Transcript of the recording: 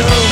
show